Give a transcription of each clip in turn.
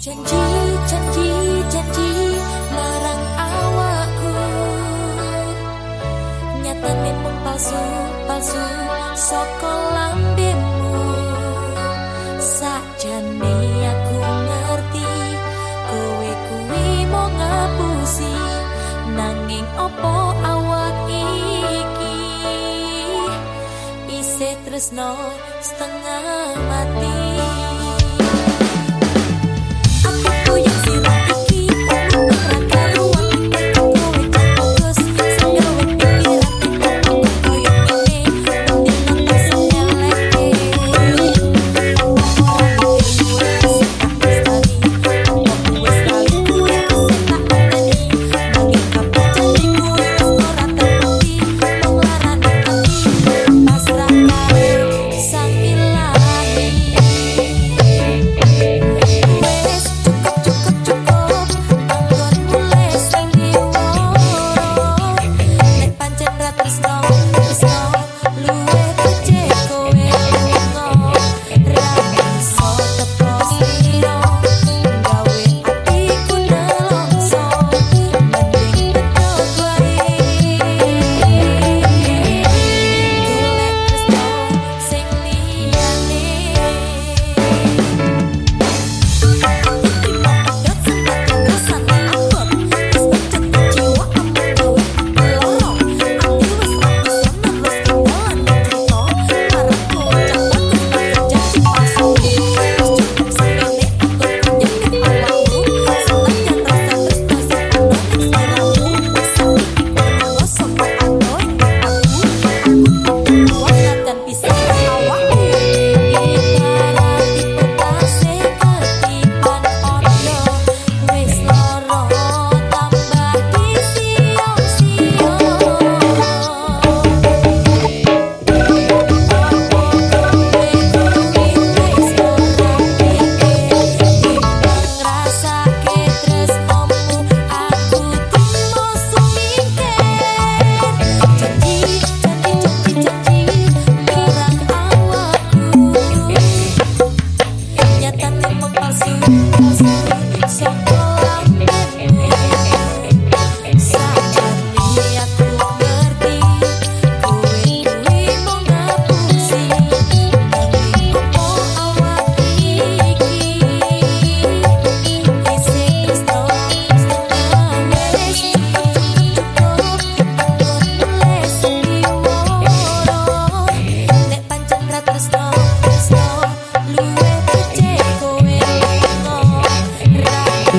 Janji, janji, janji Larang awakku. Nyata memang palsu, palsu Soko lambemu. Sakjane aku ngerti Kowe kuwi mau ngapusi. Nanging opo awak iki? Isih tresno setengah mati Cantando pasión, pasión.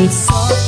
It's all